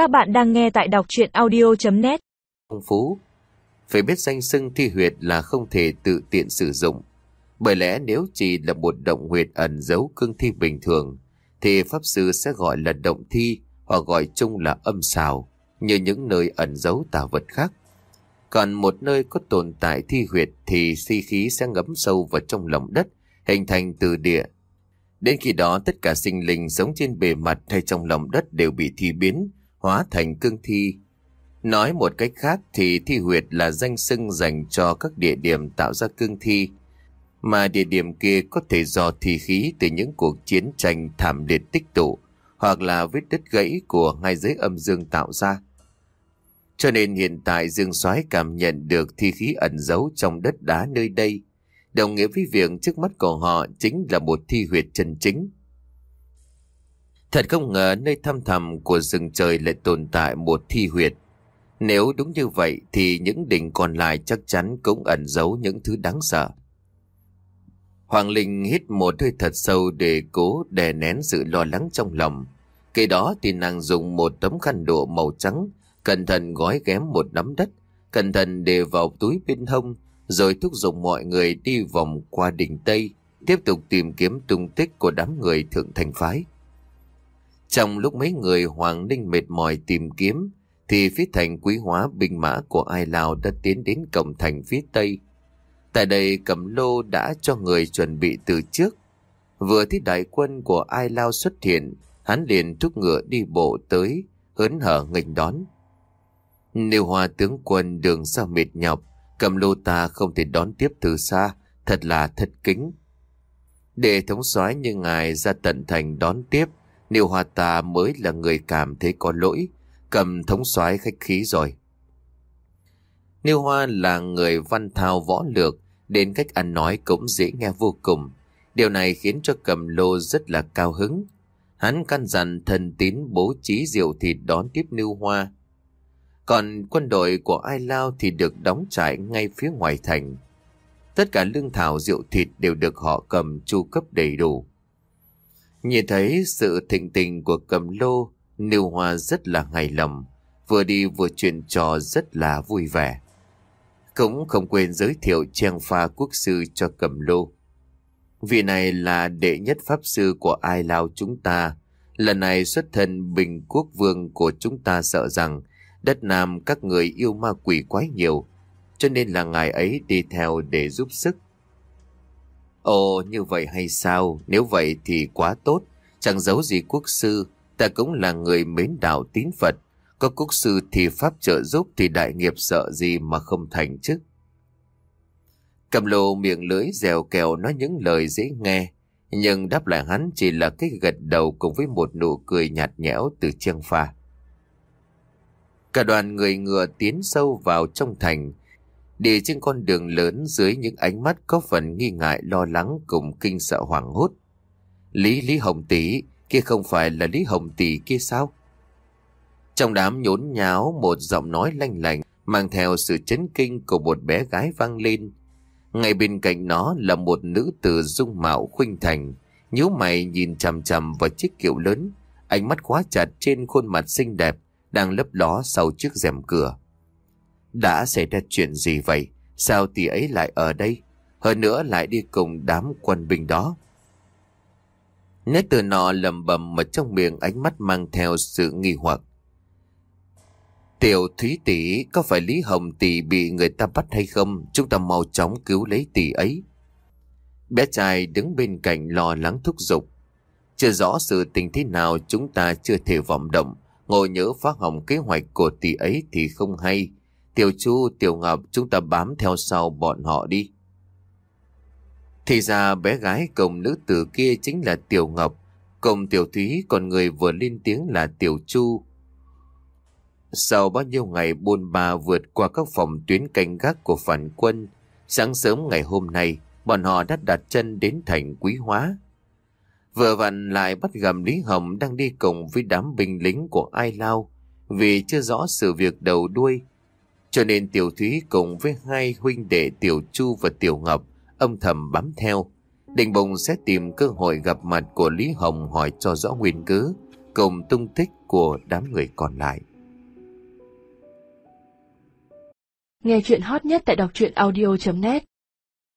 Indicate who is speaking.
Speaker 1: Các bạn đang nghe tại đọc chuyện audio.net
Speaker 2: phong phú. Phải biết danh xưng thi huyệt là không thể tự tiện sử dụng. Bởi lẽ nếu chỉ là một động huyệt ẩn giấu cương thi bình thường, thì Pháp Sư sẽ gọi là động thi hoặc gọi chung là âm xào, như những nơi ẩn giấu tà vật khác. Còn một nơi có tồn tại thi huyệt thì si khí sẽ ngấm sâu vào trong lòng đất, hình thành từ địa. Đến khi đó tất cả sinh linh sống trên bề mặt hay trong lòng đất đều bị thi biến, hóa thành cương thi. Nói một cách khác thì thi huyệt là danh xưng dành cho các địa điểm tạo ra cương thi, mà địa điểm kia có thể do thi khí từ những cuộc chiến tranh thảm liệt tích tụ, hoặc là vết đứt gãy của hai giới âm dương tạo ra. Cho nên hiện tại Dương Soái cảm nhận được thi khí ẩn giấu trong đất đá nơi đây, đồng nghĩa với việc trước mắt của họ chính là một thi huyệt chân chính. Thật không ngờ nơi thăm thẳm của rừng trời lại tồn tại một thi huyệt. Nếu đúng như vậy thì những đỉnh còn lại chắc chắn cũng ẩn giấu những thứ đáng sợ. Hoàng Linh hít một hơi thật sâu để cố đè nén sự lo lắng trong lòng. Kế đó thì nàng dùng một tấm khăn độ màu trắng, cẩn thận gói ghém một nắm đất, cẩn thận để vào túi bên hông, rồi thúc giục mọi người đi vòng qua đỉnh Tây, tiếp tục tìm kiếm tung tích của đám người thượng thành phái. Trong lúc mấy người Hoàng Ninh mệt mỏi tìm kiếm, thì phía thành quý hóa binh mã của Ai Lao đã tiến đến cổng thành phía Tây. Tại đây Cẩm Lô đã cho người chuẩn bị từ trước. Vừa thấy đại quân của Ai Lao xuất hiện, hắn liền thúc ngựa đi bộ tới, hớn hở nghênh đón. Nếu hòa tướng quân đường xa mệt nhọc, Cẩm Lô ta không thể đón tiếp từ xa, thật là thật kính. Để thống soái như ngài ra tận thành đón tiếp, Niêu Hoa tà mới là người cảm thấy có lỗi, cầm thống soái khách khí rồi. Niêu Hoa là người văn thao võ lược, đến cách ăn nói cũng dễ nghe vô cùng. Điều này khiến cho cầm lô rất là cao hứng. Hắn căn dặn thần tín bố trí rượu thịt đón tiếp Niêu Hoa. Còn quân đội của Ai Lao thì được đóng trại ngay phía ngoài thành. Tất cả lương thảo rượu thịt đều được họ cầm chu cấp đầy đủ. Nhìn thấy sự thịnh tình của cầm lô, Niêu Hoa rất là hài lòng, vừa đi vừa chuyện trò rất là vui vẻ. Cũng không quên giới thiệu trang pha quốc sư cho cầm lô. Vị này là đệ nhất pháp sư của ai lao chúng ta. Lần này xuất thân bình quốc vương của chúng ta sợ rằng đất Nam các người yêu ma quỷ quái nhiều, cho nên là ngài ấy đi theo để giúp sức. Ồ, như vậy hay sao? Nếu vậy thì quá tốt. Chẳng giấu gì quốc sư, ta cũng là người mến đạo tín Phật. Có quốc sư thì pháp trợ giúp thì đại nghiệp sợ gì mà không thành chứ. Cầm lô miệng lưỡi dèo kèo nói những lời dễ nghe, nhưng đáp lại hắn chỉ là cái gật đầu cùng với một nụ cười nhạt nhẽo từ chiêng pha. Cả đoàn người ngựa tiến sâu vào trong thành, đi trên con đường lớn dưới những ánh mắt có phần nghi ngại lo lắng cùng kinh sợ hoảng hốt. Lý Lý Hồng Tỷ, kia không phải là Lý Hồng Tỷ kia sao? Trong đám nhốn nháo một giọng nói lanh lành mang theo sự chấn kinh của một bé gái vang lên. Ngay bên cạnh nó là một nữ tử dung mạo khuynh thành, nhíu mày nhìn chằm chằm vào chiếc kiệu lớn, ánh mắt khóa chặt trên khuôn mặt xinh đẹp đang lấp ló sau chiếc rèm cửa. Đã xảy ra chuyện gì vậy? Sao tỷ ấy lại ở đây? Hơn nữa lại đi cùng đám quân binh đó. Nét từ nọ lầm bầm mà trong miệng ánh mắt mang theo sự nghi hoặc. Tiểu Thúy tỷ, có phải Lý Hồng tỷ bị người ta bắt hay không? Chúng ta mau chóng cứu lấy tỷ ấy. Bé trai đứng bên cạnh lo lắng thúc giục. Chưa rõ sự tình thế nào, chúng ta chưa thể vọng động. Ngồi nhớ phá hỏng kế hoạch của tỷ ấy thì không hay. Tiểu Chu, Tiểu Ngọc chúng ta bám theo sau bọn họ đi. Thì ra bé gái cùng nữ tử kia chính là Tiểu Ngọc, cùng Tiểu Thúy còn người vừa lên tiếng là Tiểu Chu. Sau bao nhiêu ngày buôn ba vượt qua các phòng tuyến canh gác của phản quân, sáng sớm ngày hôm nay, bọn họ đã đặt chân đến thành quý hóa. Vừa vặn lại bắt gặp Lý Hồng đang đi cùng với đám binh lính của Ai Lao, vì chưa rõ sự việc đầu đuôi. Cho nên Tiểu Thúy cùng với hai huynh đệ Tiểu Chu và Tiểu Ngọc âm thầm bám theo. Định bồng sẽ tìm cơ hội gặp mặt của Lý Hồng hỏi cho rõ nguyên cứ, cùng tung tích của đám người còn lại.
Speaker 3: Nghe chuyện hot nhất tại đọc truyện audio.net